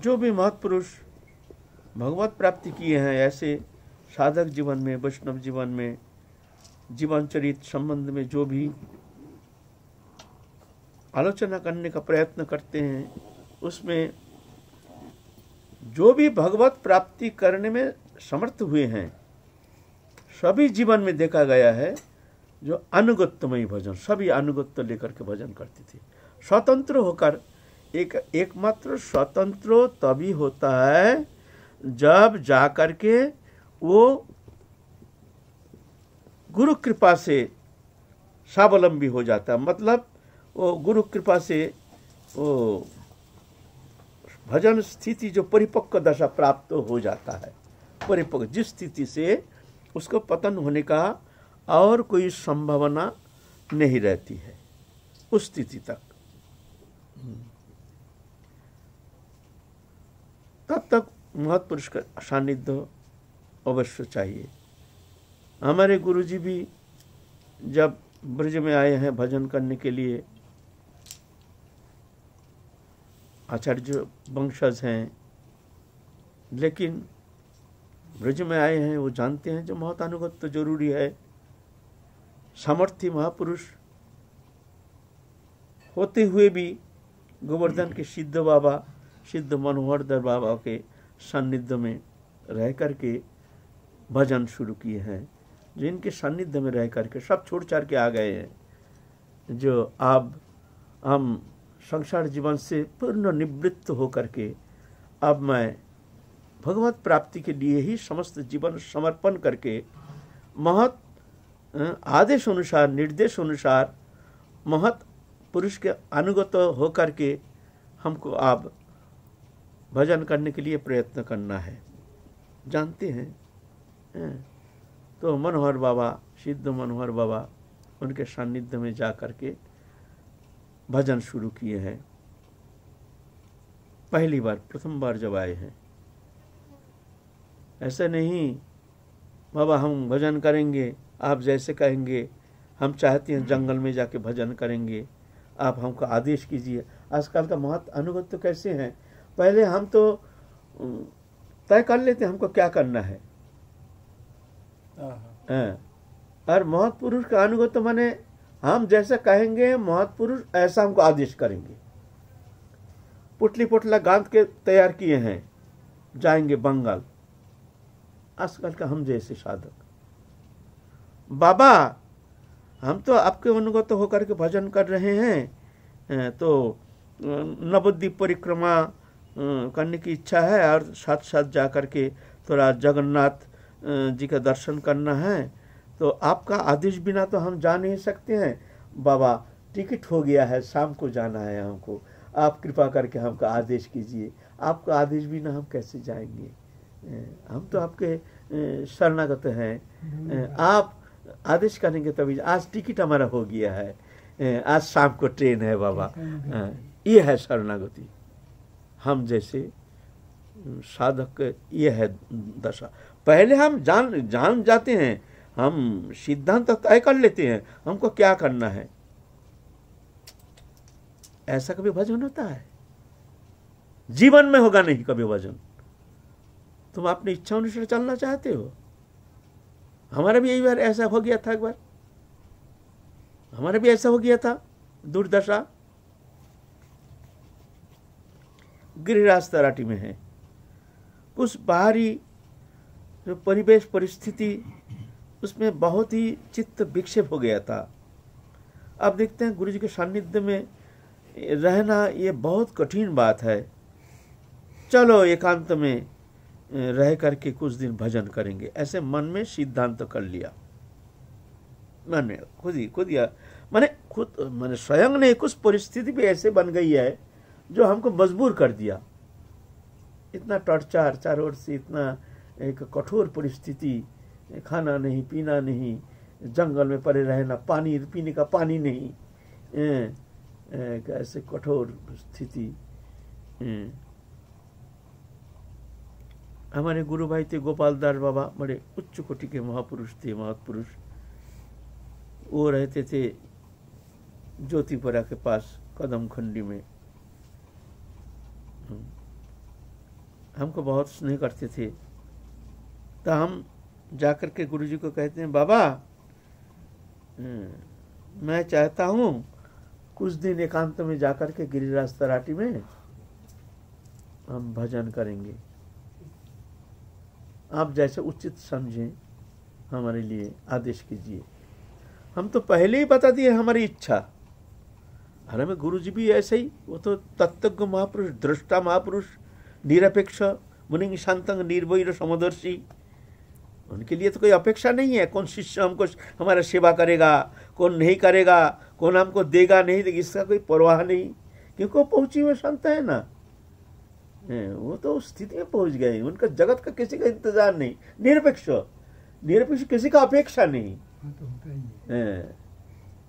जो भी महत्पुरुष भगवत प्राप्ति किए हैं, ऐसे साधक जीवन में, वैष्णव जीवन में, जीवन चरित संबंध में जो भी आलोचना करने का प्रयत्न करते हैं, उसमें जो भी भगवत प्राप्ति करने में समर्थ हुए हैं, सभी जीवन में देखा गया है, जो अनुगत्यमय भजन, सभी अनुगत्य लेकर के भजन करते थे। स्वतंत्र होकर एक, एकमात्र स्वतंत्र तभी होता है जब जा के वो गुरु कृपा से स्वावलंबी हो जाता है। मतलब वो गुरु कृपा से वो भजन स्थिति जो परिपक्व दशा प्राप्त हो जाता है। परिपक्व जिस स्थिति से उसको पतन होने का और कोई संभावना नहीं रहती है उस स्थिति तक। तब तक महत्पुरुष का सानिध्य अवश्य चाहिए। हमारे गुरुजी भी जब ब्रज में आए हैं भजन करने के लिए, आचार्य वंशज हैं, लेकिन ब्रज में आए हैं, वो जानते हैं जो महत अनुगत तो ज़रूरी है। सामर्थ्य महापुरुष होते हुए भी गोवर्धन के सिद्ध बाबा सिद्ध मनोहर दर बाबा के सानिध्य में रह करके भजन शुरू किए हैं। जो इनके सानिध्य में रह करके सब छोड़ छाड़ के आ गए हैं। जो अब हम संसार जीवन से पूर्ण निवृत्त होकर के अब मैं भगवत प्राप्ति के लिए ही समस्त जीवन समर्पण करके महत आदेश अनुसार, निर्देश अनुसार महत पुरुष के अनुगत होकर के हमको आप भजन करने के लिए प्रयत्न करना है। जानते हैं तो मनोहर बाबा, सिद्ध मनोहर बाबा, उनके सानिध्य में जा कर के भजन शुरू किए हैं। पहली बार, प्रथम बार जब आए हैं। ऐसे नहीं, बाबा हम भजन करेंगे, आप जैसे कहेंगे, हम चाहते हैं जंगल में जाके भजन करेंगे, आप हमको आदेश कीजिए। आजकल का महत्व अनुगत तो कैसे हैं? पहले हम तो तय कर लेते हमको क्या करना है। हाँ। और महत पुरुष का अनुगत तो माने हम जैसे कहेंगे महत पुरुष ऐसा हमको आदेश करेंगे। पुटली पुटला गांध के तैयार किए हैं जाएँगे बंगाल। आजकल का हम जैसे साधक। बाबा हम तो आपके अनुगत होकर के भजन कर रहे हैं तो नवद्वीप परिक्रमा करने की इच्छा है और साथ साथ जा कर के थोड़ा जगन्नाथ जी का दर्शन करना है। तो आपका आदेश बिना तो हम जा नहीं सकते हैं। बाबा टिकट हो गया है शाम को जाना है हमको। आप कृपा करके हमका आदेश कीजिए। आपका आदेश बिना हम कैसे जाएँगे? हम तो आपके शरणागत हैं। आप आदेश करेंगे तभी आज टिकट हमारा हो गया है। आज शाम को ट्रेन है बाबा। ये है शरणागति। हम जैसे साधक ये है दशा। पहले हम जान जान जाते हैं, हम सिद्धांत तय कर लेते हैं, हमको क्या करना है? ऐसा कभी भजन होता है? जीवन में होगा नहीं कभी भजन तुम अपनी इच्छा अनुसार चलना चाहते हो? हमारा भी यही बार ऐसा हो गया था एक बार। हमारा भी ऐसा हो गया था, दुर्दशा। गिरिराज तराटी में है। कुछ बाहरी जो परिवेश परिस्थिति, उसमें बहुत ही चित्त विक्षेप हो गया था। अब देखते हैं गुरु जी के सानिध्य में रहना ये बहुत कठिन बात है। चलो एकांत में रह करके कुछ दिन भजन करेंगे। ऐसे मन में सिद्धांत कर लिया। मन खुद ही, खुद या मैंने खुद, मैंने स्वयं ने कुछ परिस्थिति भी ऐसे बन गई है जो हमको मजबूर कर दिया। इतना टॉर्चर चारों ओर से, इतना एक कठोर परिस्थिति, खाना नहीं, पीना नहीं, जंगल में पड़े रहना, पानी, पीने का पानी नहीं ऐसे कठोर स्थिति हमारे गुरु भाई थे गोपाल दास बाबा, बड़े उच्च कोटि के महापुरुष थे महापुरुष वो रहते थे ज्योतिपुरा के पास कदम खंडी में। हमको बहुत स्नेह करते थे। तो हम जाकर के गुरु जी को कहते हैं बाबा हम्म, मैं चाहता हूँ कुछ दिन एकांत में जाकर के गिरिराज तराटी में हम भजन करेंगे। आप जैसे उचित समझें हमारे लिए आदेश कीजिए। हम तो पहले ही बता दिए हमारी इच्छा। अरे में गुरु जी भी ऐसे ही वो तो तत्व महापुरुष दृष्टा महापुरुष निरपेक्ष मुनि शांतंग निर्वैर समदर्शी। उनके लिए तो कोई अपेक्षा नहीं है कौन शिष्य हमको हमारा सेवा करेगा कौन नहीं करेगा कौन हमको देगा नहीं देगा इसका कोई परवाह नहीं। क्योंकि वो पहुँची हुए संत है ना। वो तो उस स्थिति में पहुँच गए उनका जगत का किसी का इंतज़ार नहीं। निरपेक्ष निरपेक्ष किसी का अपेक्षा नहीं। हाँ, तो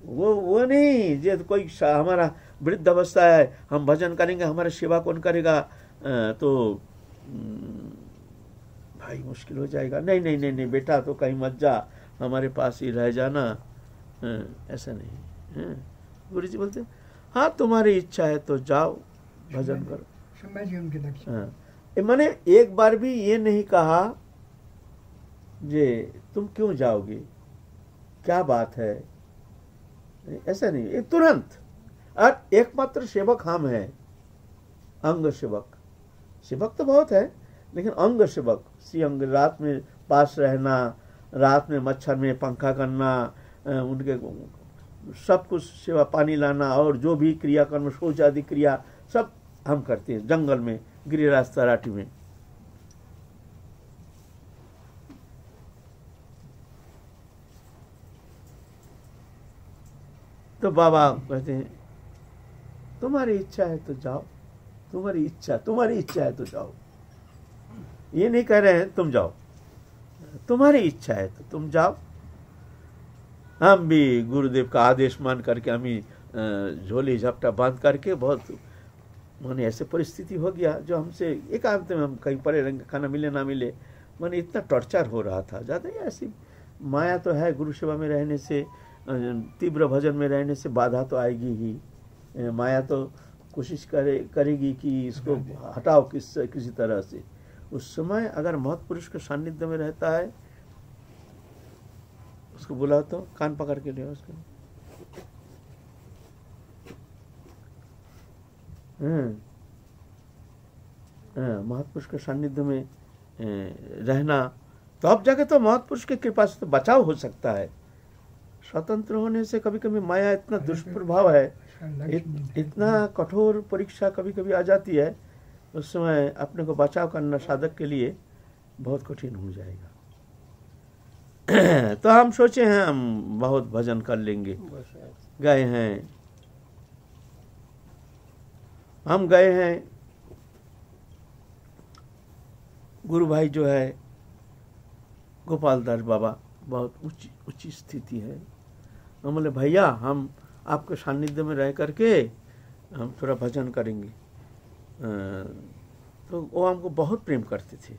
वो वो नहीं जो कोई हमारा वृद्ध अवस्था है हम भजन करेंगे हमारा सेवा कौन करेगा? तो भाई मुश्किल हो जाएगा। नहीं नहीं नहीं नहीं बेटा तो कहीं मत जा हमारे पास ही रह जाना। ऐसा नहीं गुरु जी बोलते हाँ तुम्हारी इच्छा है तो जाओ भजन करो। हाँ। मैंने एक बार भी ये नहीं कहा जे तुम क्यों जाओगे? क्या बात है? ऐसा नहीं, ये तुरंत। और एकमात्र सेवक हम है, अंग सेवक। सेवक तो बहुत है, लेकिन अंग सेवक सी अंग रात में पास रहना, रात में मच्छर में पंखा करना उनके सब कुछ सेवा पानी लाना और जो भी क्रियाकर्म शौच आदि क्रिया सब हम करते हैं, जंगल में, गिरिराज तराटी में। तो बाबा कहते हैं, तुम्हारी इच्छा है तो जाओ, तुम्हारी इच्छा तुम्हारी इच्छा है तो जाओ। ये नहीं कह रहे हैं, तुम जाओ। तुम्हारी इच्छा है तो तुम जाओ। हम भी गुरुदेव का आदेश मान करके, हम ही झोली झपटा बाँध करके बहुत, माने ऐसे परिस्थिति हो गया जो हमसे एक आदमी में हम कहीं परे रंग खाना मिले ना मिले। माने इतना टॉर्चर हो रहा था। ज़्यादा ऐसी माया तो है गुरु सेवा में रहने से। तीव्र भजन में रहने से बाधा तो आएगी ही। माया तो कोशिश करे करेगी कि इसको हटाओ किस किसी तरह से। उस समय अगर महत्पुरुष के सानिध्य में रहता है उसको बुलाओ तो कान पकड़ के ले उसको। हम्म। हाँ, महापुरुष के सानिध्य में रहना तो अब जाके तो महापुरुष की कृपा से तो बचाव हो सकता है। स्वतंत्र होने से कभी कभी माया इतना दुष्प्रभाव है। इत, इतना कठोर परीक्षा कभी कभी आ जाती है उस समय अपने को बचाव करना साधक के लिए बहुत कठिन हो जाएगा। तो हम सोचे हैं हम बहुत भजन कर लेंगे। गए हैं। हम गए हैं। गुरु भाई जो है गोपाल दास बाबा बहुत ऊँची ऊँची स्थिति है। हम बोले, भैया, हम आपके सानिध्य में रह करके हम थोड़ा भजन करेंगे। तो वो हमको बहुत प्रेम करते थे।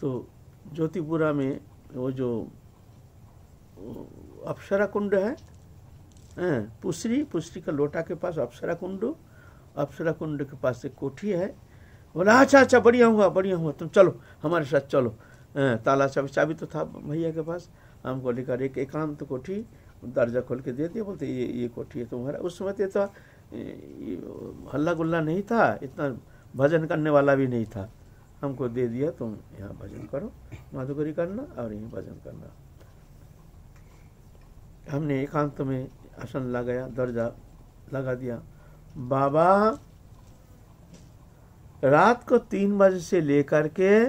तो ज्योतिपुरा में वो जो अप्सरा कुंड है पुसरी पुसरी का लोटा के पास अप्सरा कुंड अप्सरा कुंड के पास एक कोठी है। बोला अच्छा अच्छा बढ़िया हुआ बढ़िया हुआ, तुम चलो, हमारे साथ चलो। ताला चाबी चाबी तो था भैया के पास। हमको लेकर एक एकांत कोठी दर्जा खोल के दे दिया बोलते ये ये कोठी है तुम्हारा। उस समय तो हल्ला गुल्ला नहीं था, इतना भजन करने वाला भी नहीं था। हमको दे दिया, तुम यहाँ भजन करो, माधुकरी करना और यहीं भजन करना। हमने एकांत में आसन लगाया, दर्जा लगा दिया। बाबा, रात को तीन बजे से लेकर के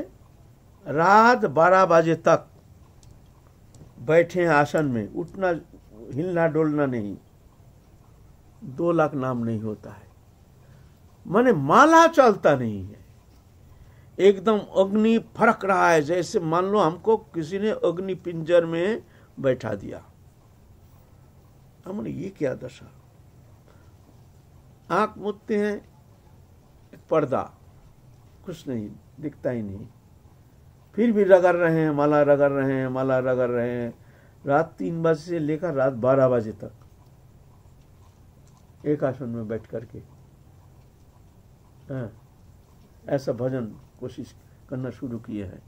रात बारह बजे तक बैठे हैं आसन में, उठना हिलना डोलना नहीं। दो लाख नाम नहीं होता है। माने माला चलता नहीं है। एकदम अग्नि फरक रहा है, जैसे मान लो हमको किसी ने अग्नि पिंजर में बैठा दिया। हमने ये क्या दशा? आँख मुदते हैं पर्दा, कुछ नहीं, दिखता ही नहीं। फिर भी रगड़ रहे हैं, माला रगड़ रहे हैं, माला रगड़ रहे हैं। रात तीन बजे से लेकर रात बारह बजे तक। एक आसन में बैठ करके। हाँ। ऐसा भजन कोशिश करना शुरू किए हैं।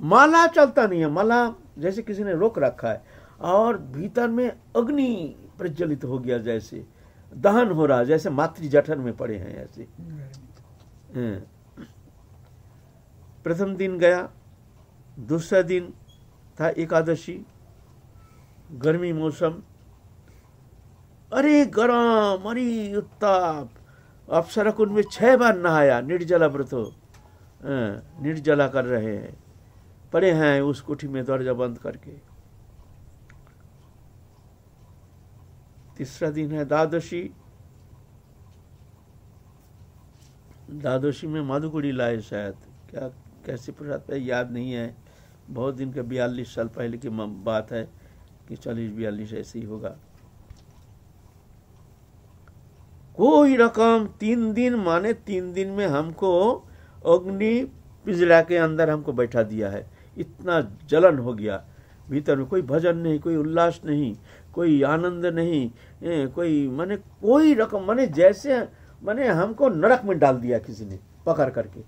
माला चलता नहीं है। माला जैसे किसी ने रोक रखा है और भीतर में अग्नि प्रज्वलित हो गया जैसे। दहन हो रहा जैसे मातृ जठर में पड़े हैं ऐसे। हाँ। प्रथम दिन गया, दूसरा दिन था एकादशी, गर्मी मौसम। अरे गरम, अरे उत्ताप। अप्सरा कुंड में छह बार नहाया, निर्जला व्रत। निर्जला कर रहे हैं। पड़े हैं उस कुठी में दरजा बंद करके। तीसरा दिन है द्वादशी। द्वादशी में मधुकुड़ी लाए शायद। क्या, कैसे प्रसाद याद नहीं है। बहुत दिन का बयालीस साल पहले की बात है कि चालीस बयालीस ऐसे ही होगा। कोई रकम तीन दिन माने तीन दिन में हमको अग्नि पिजड़ा के अंदर हमको बैठा दिया है। इतना जलन हो गया। भीतर में कोई भजन नहीं कोई उल्लास नहीं कोई आनंद नहीं ए, कोई माने कोई रकम माने जैसे माने हमको नरक में डाल दिया किसी ने पकड़ करके।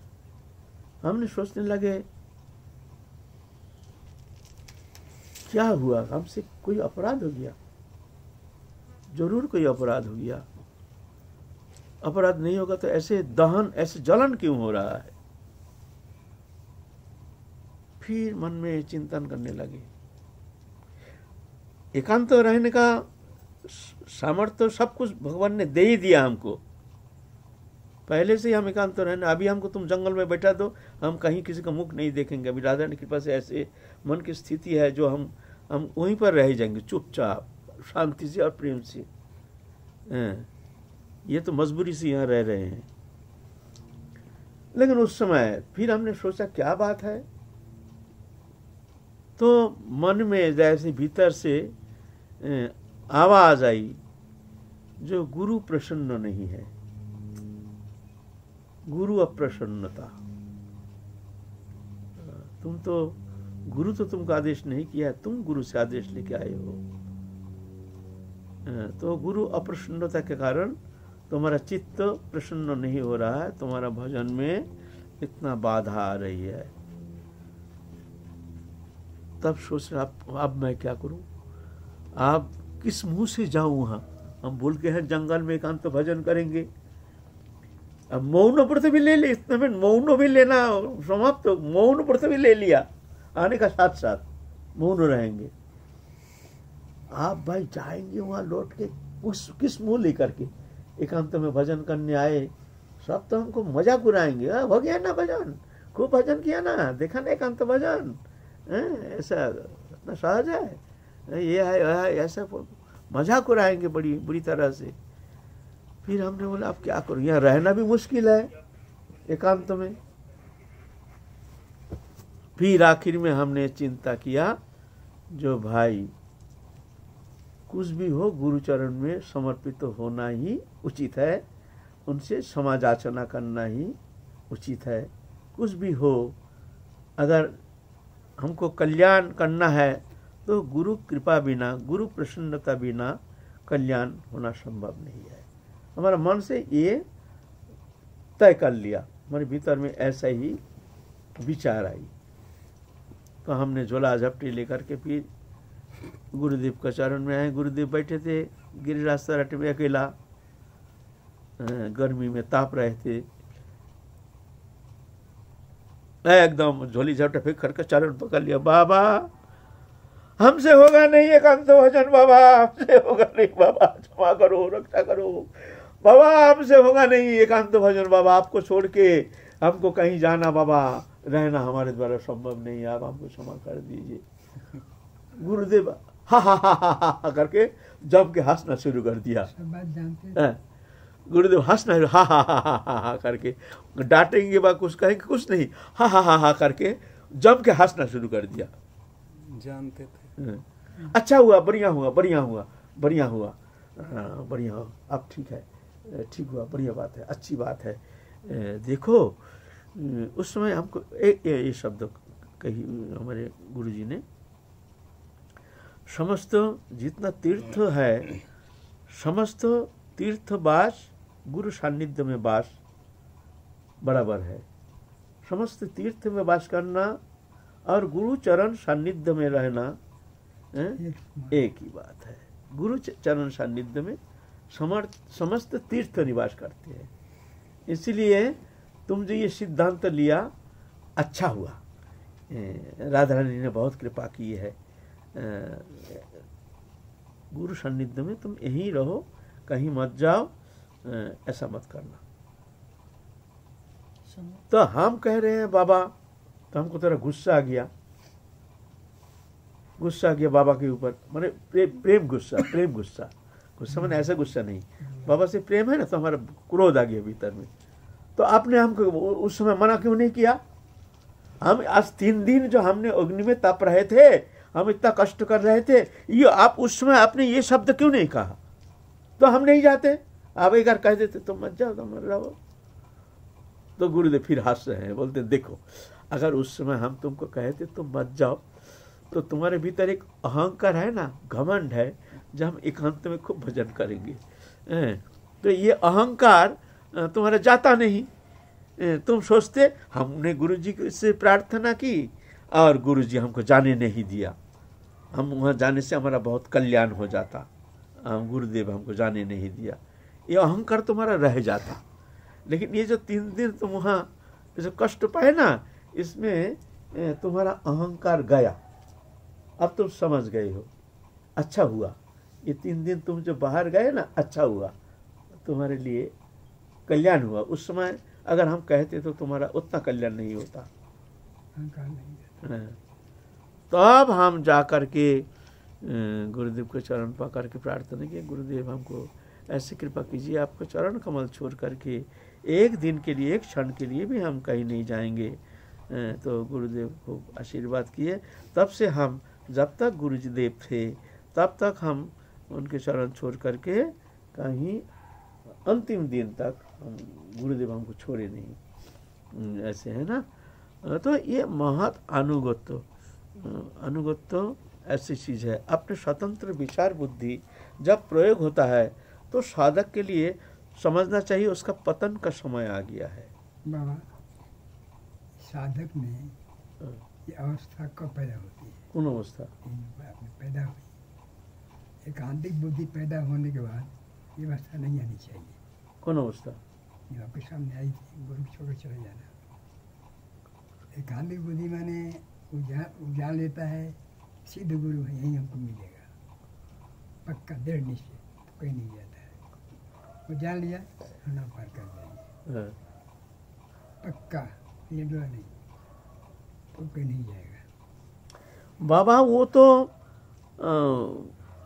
हमने सोचने लगे क्या हुआ? हमसे कोई अपराध हो गया? ज़रूर कोई अपराध हो गया। अपराध नहीं होगा तो ऐसे दहन, ऐसे जलन क्यों हो रहा है? फिर मन में चिंतन करने लगे। एकांत तो रहने का सामर्थ्य तो सब कुछ भगवान ने दे ही दिया हमको। पहले से ही हम एकांत तो रहने, अभी हमको तुम जंगल में बैठा दो, हम कहीं किसी का मुख नहीं देखेंगे। अभी राधा की कृपा से ऐसे मन की स्थिति है जो हम हम वहीं पर रह जाएँगे, चुपचाप, शांति से और प्रेम से। ये तो मजबूरी से यहाँ रह रहे हैं। लेकिन उस समय फिर हमने सोचा, क्या बात है? तो मन में जैसे भीतर से आवाज़ आई, जो गुरु प्रसन्न नहीं है। गुरु अप्रसन्नता। तुम तो गुरु तो तुमको आदेश नहीं किया है, तुम गुरु से आदेश लेके आए हो। तो गुरु अप्रसन्नता के कारण तुम्हारा चित्त प्रसन्न नहीं हो रहा है, तुम्हारा भजन में इतना बाधा आ रही है। तब सोच रहा अब मैं क्या करूँ? आप किस मुँह से जाऊँ वहाँ? हम बोल के हैं, जंगल में एकांत तो भजन करेंगे। अब मौन व्रत भी ले ले, इतने में मौन भी लेना, समाप्त तो मौन व्रत भी ले लिया। आने का साथ साथ मौन रहेंगे। आप भाई जाएँगे वहाँ लौट के, उस किस मुँह लेकर के? एकांत में भजन करने आए, सब तो हमको मज़ा उड़ाएँगे। हो गया ना भजन? खूब भजन किया ना? देखा ना एकांत भजन? ऐसा इतना सहज है? ये है ऐसा मज़ाक उड़ाएँगे बड़ी, बुरी तरह से। फिर हमने बोला आप क्या करो? यहाँ रहना भी मुश्किल है, एकांत में। फिर आखिर में हमने चिंता किया, जो भाई, कुछ भी हो गुरुचरण में समर्पित होना ही उचित है, उनसे समाजाचना करना ही उचित है। कुछ भी हो, अगर हमको कल्याण करना है तो गुरु कृपा बिना, गुरु प्रसन्नता बिना कल्याण होना संभव नहीं है। हमारा मन से ये तय कर लिया। हमारे भीतर में ऐसा ही विचार आई। तो हमने झोला झपटी लेकर के फिर गुरुदेव का चरण में आए। गुरुदेव बैठे थे, गिरिराज सराटे में अकेला गर्मी में ताप रहे थे। एकदम झोली झपटे फेंक करके चरण पकड़ लिया। बाबा, हमसे होगा नहीं एकांत भजन, बाबा, हमसे होगा नहीं, बाबा, क्षमा करो, रक्षा करो। बाबा, हमसे होगा नहीं एकांत भजन, बाबा, आपको छोड़ के हमको कहीं जाना, बाबा। रहना हमारे द्वारा संभव नहीं आप हमको क्षमा कर दीजिए गुरुदेव हा हा हा हा हा करके जम के हंसना शुरू कर दिया गुरुदेव हंसना हा हा हा हा हा हा करके डांटेंगे बा कुछ कहेंगे कुछ नहीं हा हा हा हा करके जम के हंसना शुरू कर दिया जानते थे अच्छा हुआ बढ़िया हुआ बढ़िया हुआ बढ़िया हुआ बढ़िया हुआ अब ठीक है ठीक हुआ बढ़िया बात है अच्छी बात है देखो उस समय हमको ये शब्द कही हमारे गुरु जी ने। समस्त जितना तीर्थ है, समस्त तीर्थ बास गुरु सान्निध्य में बास बराबर है। समस्त तीर्थ में वास करना और गुरु चरण सान्निध्य में रहना एक ही बात है। गुरु चरण सान्निध्य में समर्थ, समस्त तीर्थ निवास करते हैं। इसलिए तुम जो ये सिद्धांत लिया अच्छा हुआ। राधा रानी ने बहुत कृपा की है। गुरु सान्निध्य में तुम यहीं रहो, कहीं मत जाओ ऐसा मत करना। तो हम कह रहे हैं, बाबा तो हमको थोड़ा गुस्सा आ गया। गुस्सा आ गया बाबा के ऊपर। मैंने प्रेम प्रेम गुस्सा प्रेम गुस्सा। गुस्सा मैंने ऐसा गुस्सा नहीं। बाबा से प्रेम है ना तो हमारा क्रोध आ गया भीतर में। तो आपने हमको उस समय मना क्यों नहीं किया? हम आज तीन दिन जो हमने अग्नि में तप रहे थे, हम इतना कष्ट कर रहे थे, ये आप उस समय आपने ये शब्द क्यों नहीं कहा? तो हम नहीं जाते। आप एक बार कह देते तो मत जाओ तो मत रहो। तो गुरुदेव फिर हंस रहे हैं, बोलते, देखो, अगर उस समय हम तुमको कहते तो मत जाओ। तो तुम्हारे भीतर एक अहंकार है ना, घमंड है, जो हम एकांत में खूब भजन करेंगे। तो ये अहंकार तुम्हारा जाता नहीं। तुम सोचते, हमने गुरु जी से प्रार्थना की और गुरु जी हमको जाने नहीं दिया। हम वहाँ जाने से हमारा बहुत कल्याण हो जाता। हम गुरुदेव हमको जाने नहीं दिया। ये अहंकार तुम्हारा रह जाता। लेकिन ये जो तीन दिन तुम वहाँ जो कष्ट पाए ना, इसमें तुम्हारा अहंकार गया। अब तुम समझ गए हो। अच्छा हुआ। ये तीन दिन तुम जो बाहर गए ना अच्छा हुआ। तुम्हारे लिए कल्याण हुआ उस समय अगर हम कहते तो तुम्हारा उतना कल्याण नहीं होता। हाँ। तब हम जा कर के गुरुदेव के चरण पकड़ के प्रार्थना किए गुरुदेव हमको ऐसी कृपा कीजिए, आपको चरण कमल छोड़ करके एक दिन के लिए, एक क्षण के लिए भी हम कहीं नहीं जाएँगे तो गुरुदेव को आशीर्वाद किए तब से हम, जब तक गुरुदेव थे, तब तक हम उनके चरण छोड़ करके कहीं अंतिम दिन तक गुरुदेव हमको छोड़े नहीं। हम्म, ऐसे है ना? तो ये महत अनुगत्य अनुगत्य ऐसी चीज़ है। अपने स्वतंत्र विचार बुद्धि जब प्रयोग होता है तो साधक के लिए समझना चाहिए उसका पतन का समय आ गया है। बाबा साधक में हाँ। ये अवस्था कब पैदा होती है? कौन अवस्था? पैदा हुई। एकांतिक बुद्धि पैदा होने के बाद ये अवस्था नहीं आनी चाहिए। कौन अवस्था? ये आपके सामने आई थी गुरु छोड़ के चले जाना एकांतिक बुद्धि माने वो जान वो लेता है सिद्ध गुरु है यही हमको मिलेगा पक्का दृढ़ निश्चय तो कहीं नहीं जाता है वो जान लिया होना पार कर जाएँगे पक्का ये डरा नहीं तो कहीं नहीं जाएगा बाबा वो तो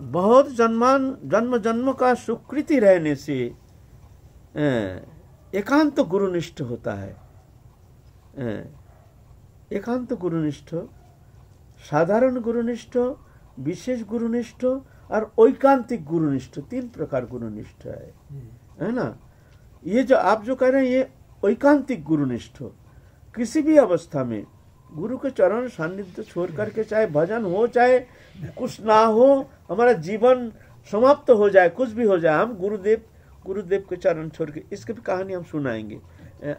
बहुत जन्मान जन्म जन्म का सुकृति रहने से अ, एकांत तो गुरुनिष्ठ होता है अ, एकांत गुरुनिष्ठ साधारण गुरुनिष्ठ विशेष गुरुनिष्ठ और ऐकांतिक गुरुनिष्ठ तीन प्रकार गुरुनिष्ठ है जी है ना ये जो आप जो कह रहे हैं ये ऐकांतिक गुरुनिष्ठ किसी भी अवस्था में गुरु के चरण सान्निध्य छोड़ करके चाहे भजन हो चाहे कुछ ना हो हमारा जीवन समाप्त हो जाए कुछ भी हो जाए हम गुरुदेव गुरुदेव के चरण छोड़ के इसकी भी कहानी हम सुनाएँगे।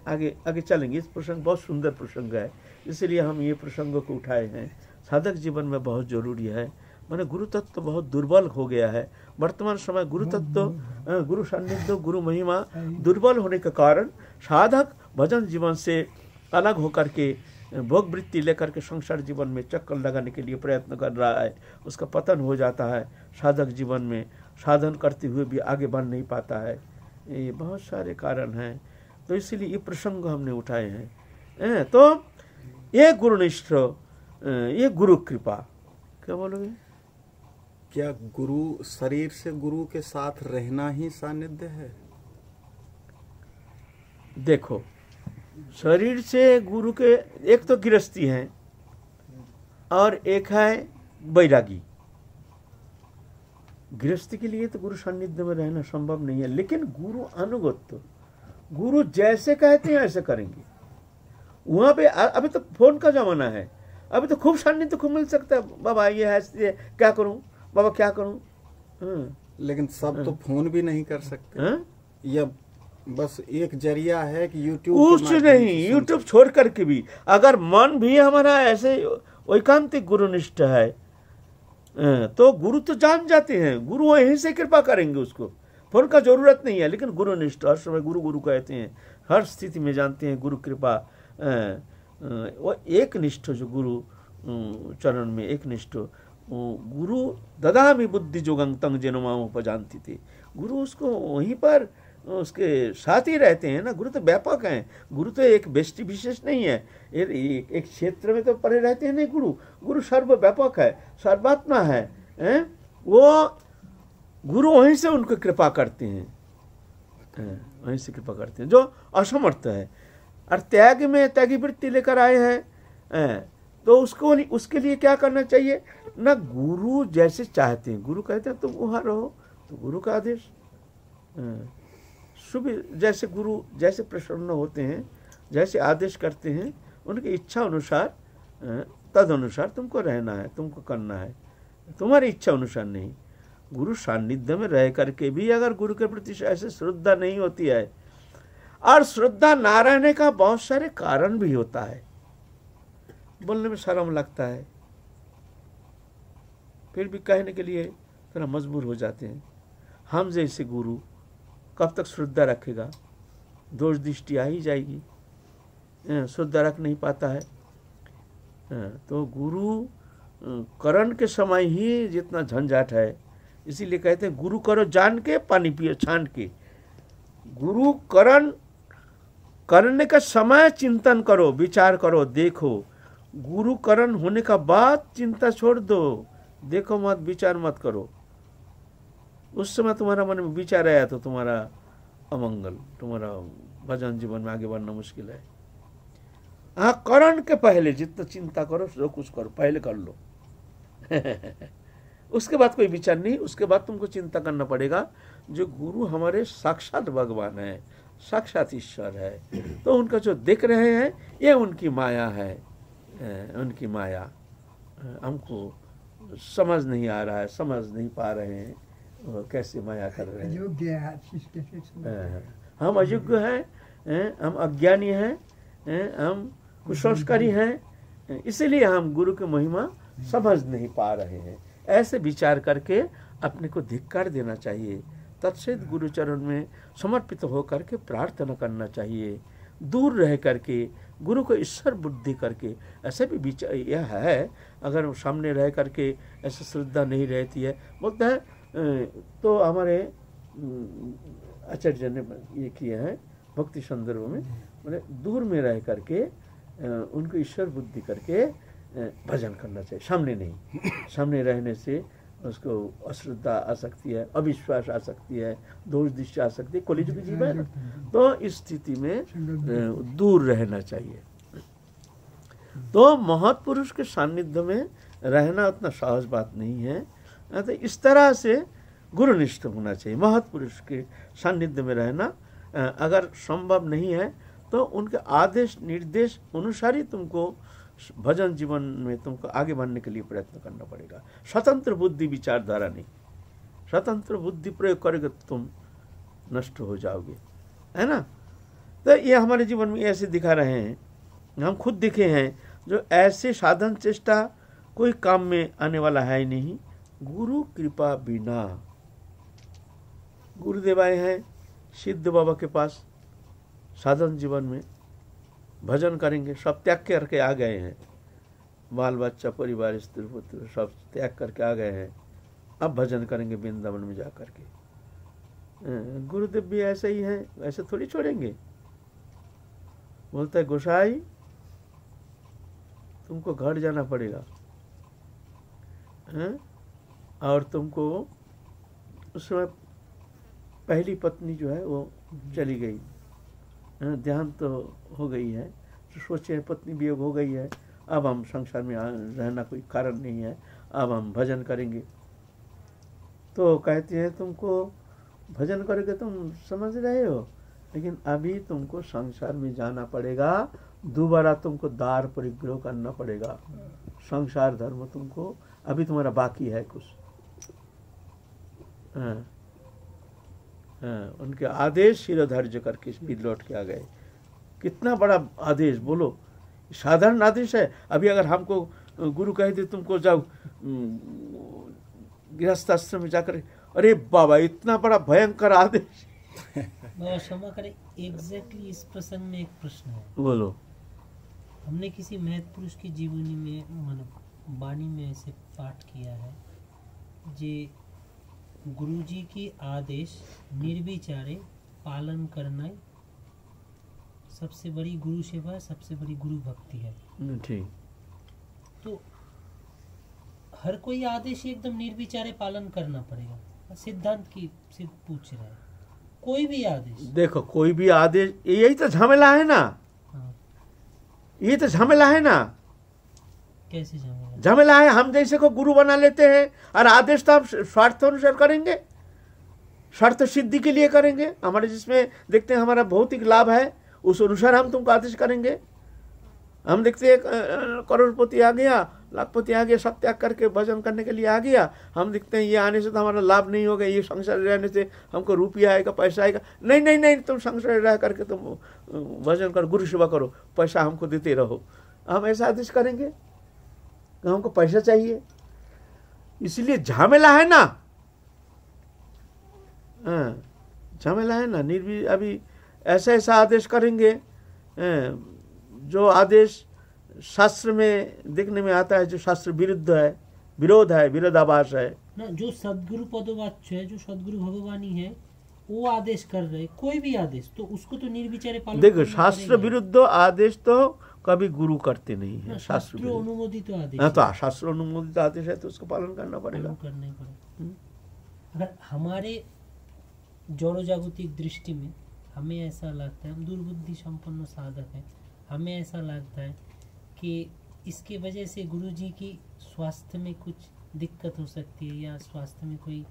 आगे आगे चलेंगे। इस प्रसंग बहुत सुंदर प्रसंग है। इसलिए हम ये प्रसंग को उठाए हैं। साधक जीवन में बहुत ज़रूरी है। मैंने गुरु तत्व तो बहुत दुर्बल हो गया है। वर्तमान समय गुरु तत्व अ, गुरु सान्निध्य गुरु महिमा दुर्बल होने के कारण साधक भजन जीवन से अलग होकर के भोग वृत्ति लेकर के संसार जीवन में चक्कर लगाने के लिए प्रयत्न कर रहा है। उसका पतन हो जाता है साधक जीवन में। साधन करते हुए भी आगे बढ़ नहीं पाता है। ये बहुत सारे कारण हैं। तो इसलिए ये प्रसंग हमने उठाए हैं। तो ये गुरुनिष्ठ ये गुरु कृपा। क्या बोलोगे? क्या गुरु शरीर से गुरु के साथ रहना ही सानिध्य है? देखो शरीर से गुरु के एक तो गृहस्थी है और एक है बैरागी गृहस्थी के लिए तो गुरु सान्निध्य में रहना संभव नहीं है लेकिन गुरु अनुगत्य गुरु जैसे कहते हैं ऐसे करेंगे। वहाँ पे अभी तो फ़ोन का जमाना है। अभी तो खूब सान्निध्य खूब मिल सकता है। बाबा ये है ये क्या करूँ? बाबा क्या करूँ? हाँ, लेकिन सब तो फ़ोन भी नहीं कर सकते। हाँ? या बस एक ज़रिया है कि यूट्यूब कुछ नहीं यूट्यूब छोड़ करके भी। अगर मन भी हमारा ऐसे वैकांतिक गुरुनिष्ठ है तो गुरु तो जान जाते हैं। गुरु वहीं से कृपा करेंगे उसको। फ़ोन का ज़रूरत नहीं है लेकिन गुरुनिष्ठ हर समय गुरु गुरु कहते हैं। हर स्थिति में जानते हैं गुरु कृपा अ, अ, वो एक निष्ठ जो गुरु चरण में एक निष्ठ। गुरु ददामी बुद्धि जोगंग तंग जनमाओं पर जानती थी। गुरु उसको वहीं पर उसके साथ ही रहते हैं ना, गुरु तो व्यापक हैं। गुरु तो एक बेष्टि विशेष नहीं है। एक क्षेत्र में तो पड़े रहते हैं नहीं, गुरु। गुरु सर्व व्यापक है, सर्वात्मा है, हैं? वो गुरु वहीं से उनको कृपा करते हैं। वहीं से कृपा करते हैं, जो असमर्थ है। और त्याग में त्यागी वृत्ति लेकर आए हैं तो उसको उसके लिए क्या करना चाहिए? ना गुरु जैसे चाहते हैं। गुरु कहते हैं, तुम वहाँ रहो तो गुरु का आदेश। शुभ जैसे गुरु, जैसे प्रसन्न होते हैं, जैसे आदेश करते हैं, उनकी इच्छा अनुसार तद अनुसार तुमको रहना है, तुमको करना है। तुम्हारी इच्छा अनुसार नहीं। गुरु सान्निध्य में रह करके भी अगर गुरु के प्रति ऐसे श्रद्धा नहीं होती है, और श्रद्धा ना रहने का बहुत सारे कारण भी होता है। बोलने में शर्म लगता है। फिर भी कहने के लिए थोड़ा मजबूर हो जाते हैं। हम जैसे गुरु कब तक श्रद्धा रखेगा? दोष दृष्टि आ ही जाएगी। श्रद्धा रख नहीं पाता है। तो गुरु करण के समय ही जितना झंझाट है, इसीलिए कहते हैं, गुरु करो जान के, पानी पियो छान के। गुरु, करण, करने का समय चिंतन करो, विचार करो, देखो। गुरु करण होने का बाद चिंता छोड़ दो। देखो मत, विचार मत करो। उस समय तुम्हारा मन में विचार आया तो तुम्हारा अमंगल, तुम्हारा भजन जीवन में आगे बढ़ना मुश्किल है। हाँ करण के पहले जितना चिंता करो जो कुछ करो, पहले कर लो। उसके बाद कोई विचार नहीं, उसके बाद तुमको चिंता करना पड़ेगा जो गुरु हमारे साक्षात भगवान है, साक्षात ईश्वर है। तो उनका जो देख रहे हैं, ये उनकी माया है उनकी माया। हमको समझ नहीं आ रहा है, समझ नहीं पा रहे हैं। कैसे माया कर रहे हैं? है अ, हम अयोग्य हैं हम अज्ञानी हैं हम कुसंस्कारी हैं इसीलिए हम गुरु की महिमा समझ नहीं पा रहे हैं। ऐसे विचार करके अपने को धिक्कार देना चाहिए। तत्सित गुरुचरण में समर्पित होकर के प्रार्थना करना चाहिए। दूर रह करके गुरु को ईश्वर बुद्धि करके ऐसे भी विचार यह है अगर सामने रह करके ऐसे श्रद्धा नहीं रहती है बोलता है तो हमारे आचार्य ने ये किया है भक्ति संदर्भ में। मैंने दूर में रह करके उनको ईश्वर बुद्धि करके भजन करना चाहिए। सामने नहीं। सामने रहने से उसको अश्रद्धा आ सकती है अविश्वास आ सकती है दोष दृष्टि आ सकती है कॉलेज की जीवन। है ना तो इस स्थिति में दूर रहना चाहिए। तो महत्पुरुष के सानिध्य में रहना उतना सहज बात नहीं है। तो इस तरह से गुरुनिष्ठ होना चाहिए। महत्पुरुष के सानिध्य में रहना अगर संभव नहीं है तो उनके आदेश, निर्देश अनुसार ही तुमको भजन जीवन में तुमको आगे बढ़ने के लिए प्रयत्न करना पड़ेगा। स्वतंत्र बुद्धि विचारधारा नहीं। स्वतंत्र बुद्धि प्रयोग करेगा तो तुम नष्ट हो जाओगे। है ना? तो ये हमारे जीवन में ऐसे दिखा रहे हैं। हम खुद दिखे हैं, जो ऐसे साधन, चेष्टा कोई काम में आने वाला है ही नहीं। गुरु कृपा बिना। गुरुदेव आए हैं, सिद्ध बाबा के पास, साधन जीवन में, भजन करेंगे, सब त्याग करके आ गए हैं। बाल बच्चा, परिवार, स्त्री पुत्र, सब त्याग करके आ गए हैं। अब भजन करेंगे वृंदावन में जा करके गुरुदेव भी ऐसे ही हैं, ऐसे थोड़ी छोड़ेंगे। बोलता है, गोसाई, तुमको घर जाना पड़ेगा। हैं? और तुमको उस समय पहली पत्नी जो है वो चली गई। ध्यान तो हो गई है तो सोचे पत्नी वियोग हो गई है अब हम संसार में रहना कोई कारण नहीं है अब हम भजन करेंगे। तो कहते हैं तुमको भजन करोगे तुम समझ रहे हो लेकिन अभी तुमको संसार में जाना पड़ेगा दोबारा तुमको दार परिग्रह करना पड़ेगा। संसार धर्म तुमको अभी तुम्हारा बाकी है कुछ। हाँ। हाँ, उनके आदेश शिरोधार्य करके फिर लौट के आ गए। कितना बड़ा आदेश बोलो। साधारण आदेश है। अभी अगर हमको गुरु कह दे तुमको जाओ गृहस्थ आश्रम में जाकर अरे बाबा इतना बड़ा भयंकर आदेश। बाबा क्षमा करें एग्जैक्टली इस प्रसंग में एक प्रश्न है। बोलो। हमने किसी महत पुरुष की जीवनी में मतलब वाणी में ऐसे पाठ किया है जे गुरु जी की आदेश निर्विचारे पालन करना सबसे बड़ी गुरु सेवा सबसे बड़ी गुरु भक्ति है। ठीक। तो हर कोई आदेश एकदम निर्विचारे पालन करना पड़ेगा। सिद्धांत की सिद्ध पूछ रहे है। कोई भी आदेश। देखो कोई भी आदेश यही तो झमेला है ना। हाँ। ये तो झमेला है ना। कैसे झमेला है, हम जैसे को गुरु बना लेते हैं, और आदेश तो हम स्वार्थ अनुसार करेंगे। स्वार्थ सिद्धि के लिए करेंगे। हमारे जिसमें देखते हैं हमारा भौतिक लाभ है, उस अनुसार हम तुमको आदेश करेंगे। हम देखते हैं करोड़पति आ गया, लाखपति आ गया सब त्याग करके, भजन करने के लिए आ गया। हम देखते हैं, ये आने से तो हमारा लाभ नहीं होगा, ये संसार रहने से हमको रुपया आएगा, पैसा आएगा। नहीं नहीं नहीं, तुम संसार रह करके तुम भजन करो, गुरु सेवा करो, पैसा हमको देते रहो। हम ऐसा आदेश करेंगे। हमको पैसा चाहिए। इसलिए झमेला है ना? हाँ, झमेला है ना? निर्वी अभी ऐसा ऐसा आदेश करेंगे हाँ, जो आदेश शास्त्र में देखने में आता है जो शास्त्र विरुद्ध है विरोध है विरोधाभास है। ना जो सदगुरु पदवाच्य है जो सदगुरु भगवानी है वो आदेश कर रहे कोई भी आदेश तो उसको तो निर्विचारे पालन देखो शास्त्र विरुद्ध आदेश तो कभी गुरु करते नहीं है शास्त्र अनुमोदित आदेश हाँ तो शास्त्र अनुमोदित आदेश है तो उसको पालन करना पड़ेगा। करना ही पड़ेगा। हम्म। अगर हमारे जौड़ जागतिक दृष्टि में हमें ऐसा लगता है हम दुर्बुद्धि संपन्न साधक हैं हमें ऐसा लगता है कि इसके वजह से गुरु जी की स्वास्थ्य में कुछ दिक्कत हो सकती है या स्वास्थ्य में कोई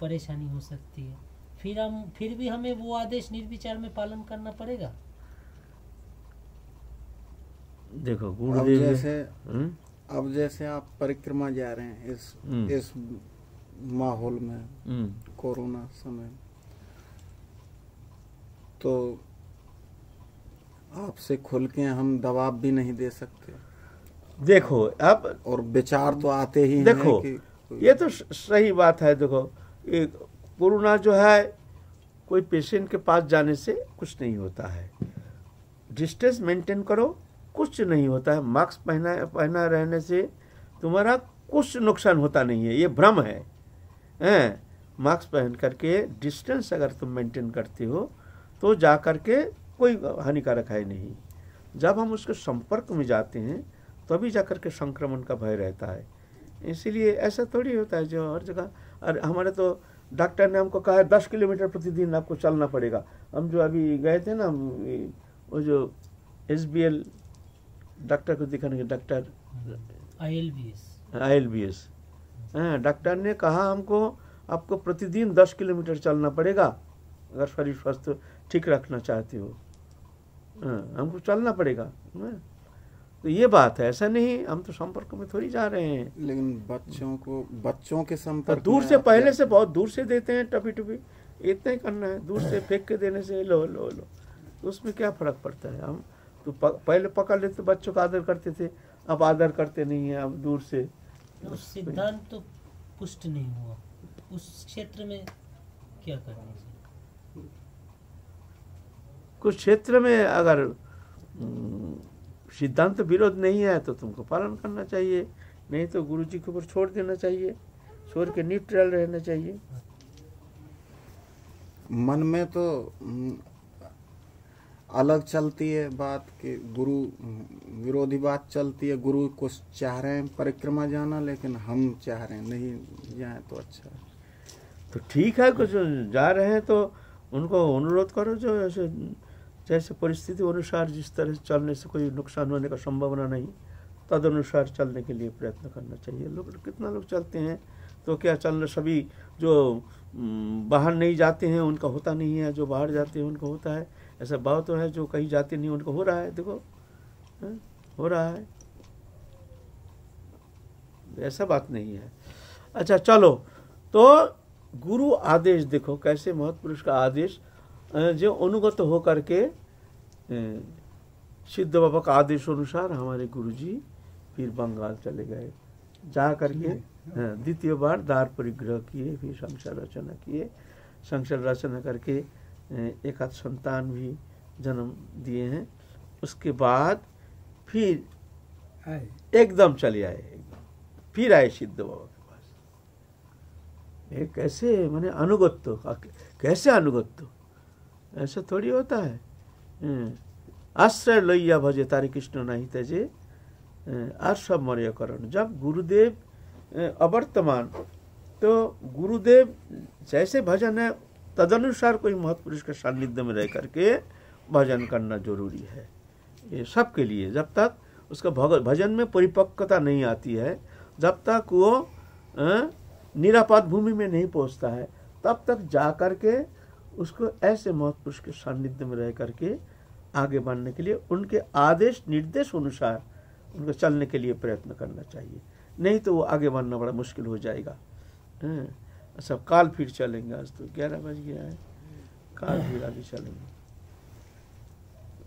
परेशानी हो सकती है फिर हम फिर भी हमें वो आदेश निर्विचार में पालन करना पड़ेगा? देखो अब गुरुदेव जैसे हम्म, अब जैसे आप परिक्रमा जा रहे हैं इस हम्म। इस माहौल में हम्म, कोरोना समय तो आपसे खुल के हम दबाव भी नहीं दे सकते। देखो अब और विचार तो आते ही हैं देखो कि ये तो सही बात है देखो ये कोरोना जो है कोई पेशेंट के पास जाने से कुछ नहीं होता है। डिस्टेंस मेंटेन करो कुछ नहीं होता है। मास्क पहना पहना रहने से तुम्हारा कुछ नुकसान होता नहीं है। ये भ्रम है। हैं? मास्क पहन करके डिस्टेंस अगर तुम मेंटेन करते हो तो जा करके कोई हानिकारक है नहीं। जब हम उसके संपर्क में जाते हैं, तभी तो जा करके संक्रमण का भय रहता है। इसीलिए ऐसा थोड़ी होता है जो हर जगह, और हमारे तो डॉक्टर ने हमको कहा है, दस किलोमीटर प्रतिदिन आपको चलना पड़ेगा। हम जो अभी गए थे ना वो जो एस बी एल डॉक्टर को दिखाने के doctor I L B S doctor ने कहा हमको आपको प्रतिदिन दस किलोमीटर चलना पड़ेगा अगर शरीर स्वस्थ ठीक रखना चाहते हो। हाँ, हमको चलना पड़ेगा हाँ। तो ये बात है ऐसा नहीं हम तो संपर्क में थोड़ी जा रहे हैं। लेकिन बच्चों को बच्चों के पर संपर्क दूर से पहले से बहुत दूर से देते हैं टपी टपी इतना ही करना है दूर से फेंक के देने से लो लो लो। तो उसमें क्या फ़र्क पड़ता है? हम तो प, पहले पकड़ लेते बच्चों का आदर करते थे अब आदर करते नहीं है अब दूर से। सिद्धांत तो पुष्ट नहीं हुआ। उस क्षेत्र में क्या करना चाहिए? कुछ क्षेत्र में अगर हम्म, सिद्धांत विरोध नहीं है तो तुमको पालन करना चाहिए नहीं तो गुरु जी के ऊपर छोड़ देना चाहिए छोड़ के न्यूट्रल रहना चाहिए। मन में तो हम्म, अलग चलती है बात कि गुरु, विरोधी बात चलती है, गुरु कुछ चाह रहे हैं परिक्रमा जाना, लेकिन हम चाह रहे हैं, नहीं जाए तो अच्छा तो ठीक है, कुछ जा रहे हैं तो उनको अनुरोध करो जो ऐसे, जैसे परिस्थिति अनुसार जिस तरह से चलने से कोई नुकसान होने का संभावना नहीं तद अनुसार चलने के लिए प्रयत्न करना चाहिए। लोग, कितना लोग चलते हैं तो क्या चलना, सभी जो बाहर नहीं जाते हैं, उनका होता नहीं है, जो बाहर जाते हैं, उनको होता है। ऐसा भाव तो है जो कहीं जाते नहीं उनको हो रहा है देखो हैं? हो रहा है। ऐसा बात नहीं है। अच्छा चलो तो गुरु आदेश देखो कैसे महत्पुरुष का आदेश जो अनुगत हो करके अ, सिद्ध बाबा का आदेश अनुसार हमारे गुरुजी फिर बंगाल चले गए। जा करके हाँ, द्वितीय बार दार परिग्रह किए फिर संसार रचना किए। संसार रचना करके एक आध संतान भी जन्म दिए हैं। उसके बाद फिर आए। एकदम चले आए एकदम। फिर आए सिद्ध बाबा के पास। ये कैसे मैंने अनुगत्य कैसे अनुगत्य? ऐसा थोड़ी होता है। आश्रय लैया भजे तारे कृष्ण नहीं तेजे। और सब मर्य करण जब गुरुदेव अवर्तमान तो गुरुदेव जैसे भजन है तदनुसार कोई महत्पुरुष के सानिध्य में रह करके भजन करना ज़रूरी है। ये सबके लिए जब तक उसका भजन में परिपक्वता नहीं आती है, जब तक वो निरापद भूमि में नहीं पहुँचता है, तब तक जा करके उसको ऐसे महत्पुरुष के सानिध्य में रह करके आगे बढ़ने के लिए उनके आदेश, निर्देश अनुसार उनको चलने के लिए प्रयत्न करना चाहिए। नहीं तो वो आगे बढ़ना बड़ा मुश्किल हो जाएगा। सब काल फिर चलेंगे आज तो। ग्यारह बज गया है काल फिर आगे चलेंगे।